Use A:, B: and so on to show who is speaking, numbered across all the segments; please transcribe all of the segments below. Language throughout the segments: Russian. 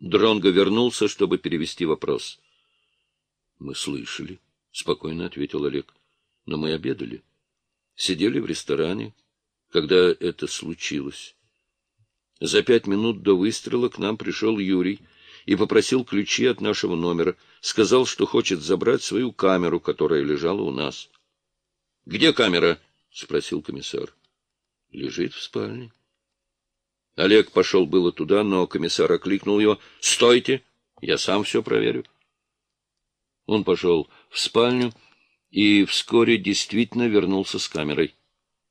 A: Дронго вернулся, чтобы перевести вопрос. — Мы слышали, — спокойно ответил Олег. — Но мы обедали. Сидели в ресторане, когда это случилось. За пять минут до выстрела к нам пришел Юрий и попросил ключи от нашего номера. Сказал, что хочет забрать свою камеру, которая лежала у нас. — Где камера? — спросил комиссар. — Лежит в спальне. Олег пошел было туда, но комиссар окликнул его. — Стойте! Я сам все проверю. Он пошел в спальню и вскоре действительно вернулся с камерой.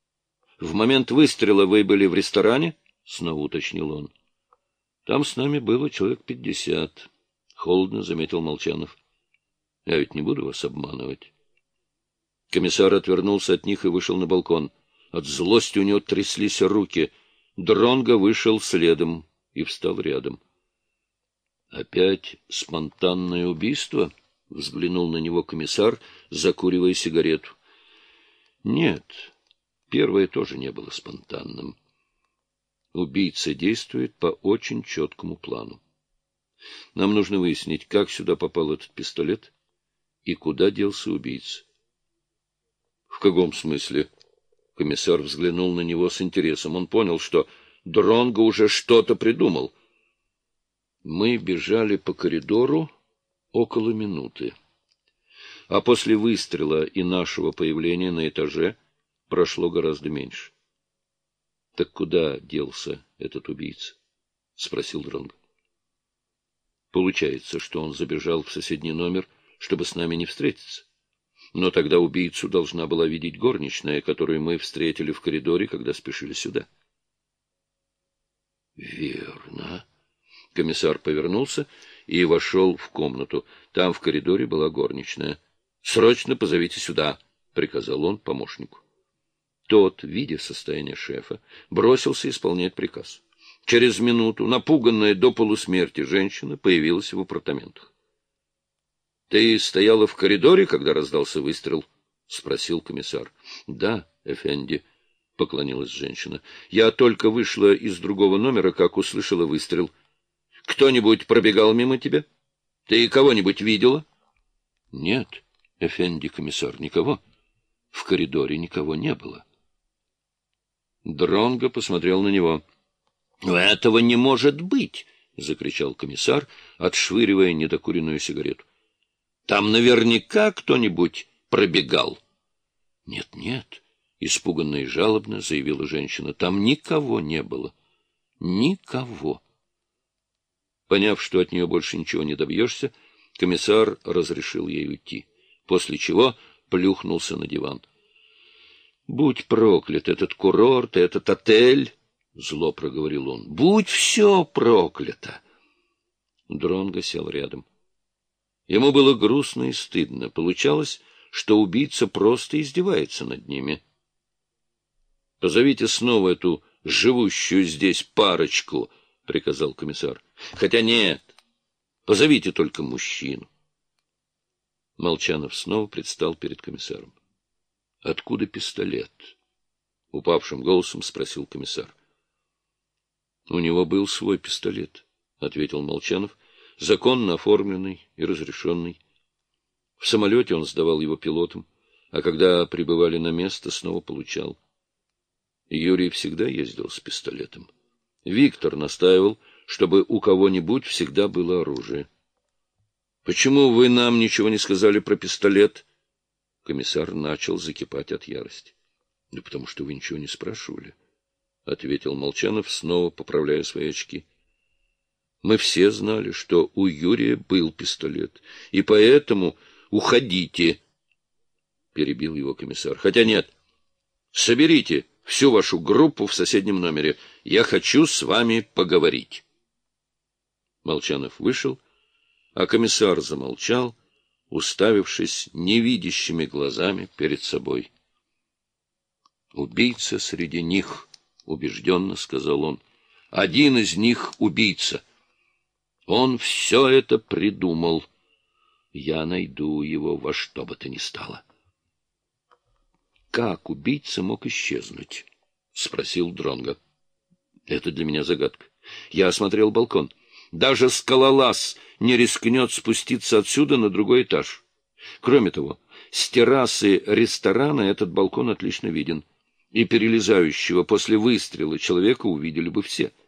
A: — В момент выстрела вы были в ресторане? —— снова уточнил он. — Там с нами было человек пятьдесят, — холодно заметил Молчанов. — Я ведь не буду вас обманывать. Комиссар отвернулся от них и вышел на балкон. От злости у него тряслись руки — Дронго вышел следом и встал рядом. — Опять спонтанное убийство? — взглянул на него комиссар, закуривая сигарету. — Нет, первое тоже не было спонтанным. Убийца действует по очень четкому плану. Нам нужно выяснить, как сюда попал этот пистолет и куда делся убийца. — В каком смысле? Комиссар взглянул на него с интересом. Он понял, что Дронго уже что-то придумал. Мы бежали по коридору около минуты. А после выстрела и нашего появления на этаже прошло гораздо меньше. — Так куда делся этот убийца? — спросил Дронго. Получается, что он забежал в соседний номер, чтобы с нами не встретиться. Но тогда убийцу должна была видеть горничная, которую мы встретили в коридоре, когда спешили сюда. Верно. Комиссар повернулся и вошел в комнату. Там в коридоре была горничная. «Срочно позовите сюда», — приказал он помощнику. Тот, видя состояние шефа, бросился исполнять приказ. Через минуту напуганная до полусмерти женщина появилась в апартаментах. — Ты стояла в коридоре, когда раздался выстрел? — спросил комиссар. — Да, Эфенди, — поклонилась женщина. — Я только вышла из другого номера, как услышала выстрел. — Кто-нибудь пробегал мимо тебя? Ты кого-нибудь видела? — Нет, Эфенди, комиссар, никого. В коридоре никого не было. Дронго посмотрел на него. — Этого не может быть! — закричал комиссар, отшвыривая недокуренную сигарету. Там наверняка кто-нибудь пробегал. Нет, нет, испуганно и жалобно заявила женщина. Там никого не было. Никого. Поняв, что от нее больше ничего не добьешься, комиссар разрешил ей уйти, после чего плюхнулся на диван. «Будь проклят этот курорт, этот отель!» — зло проговорил он. «Будь все проклято!» Дронго сел рядом. Ему было грустно и стыдно. Получалось, что убийца просто издевается над ними. — Позовите снова эту живущую здесь парочку, — приказал комиссар. — Хотя нет, позовите только мужчину. Молчанов снова предстал перед комиссаром. — Откуда пистолет? — упавшим голосом спросил комиссар. — У него был свой пистолет, — ответил Молчанов, — законно оформленный и разрешенный. В самолете он сдавал его пилотам, а когда прибывали на место, снова получал. Юрий всегда ездил с пистолетом. Виктор настаивал, чтобы у кого-нибудь всегда было оружие. — Почему вы нам ничего не сказали про пистолет? Комиссар начал закипать от ярости. — Да потому что вы ничего не спрашивали, — ответил Молчанов, снова поправляя свои очки. — мы все знали, что у Юрия был пистолет, и поэтому уходите, — перебил его комиссар. — Хотя нет, соберите всю вашу группу в соседнем номере. Я хочу с вами поговорить. Молчанов вышел, а комиссар замолчал, уставившись невидящими глазами перед собой. «Убийца среди них», — убежденно сказал он. «Один из них — убийца». Он все это придумал. Я найду его во что бы то ни стало. Как убийца мог исчезнуть? — спросил Дронго. Это для меня загадка. Я осмотрел балкон. Даже скалолаз не рискнет спуститься отсюда на другой этаж. Кроме того, с террасы ресторана этот балкон отлично виден, и перелезающего после выстрела человека увидели бы все —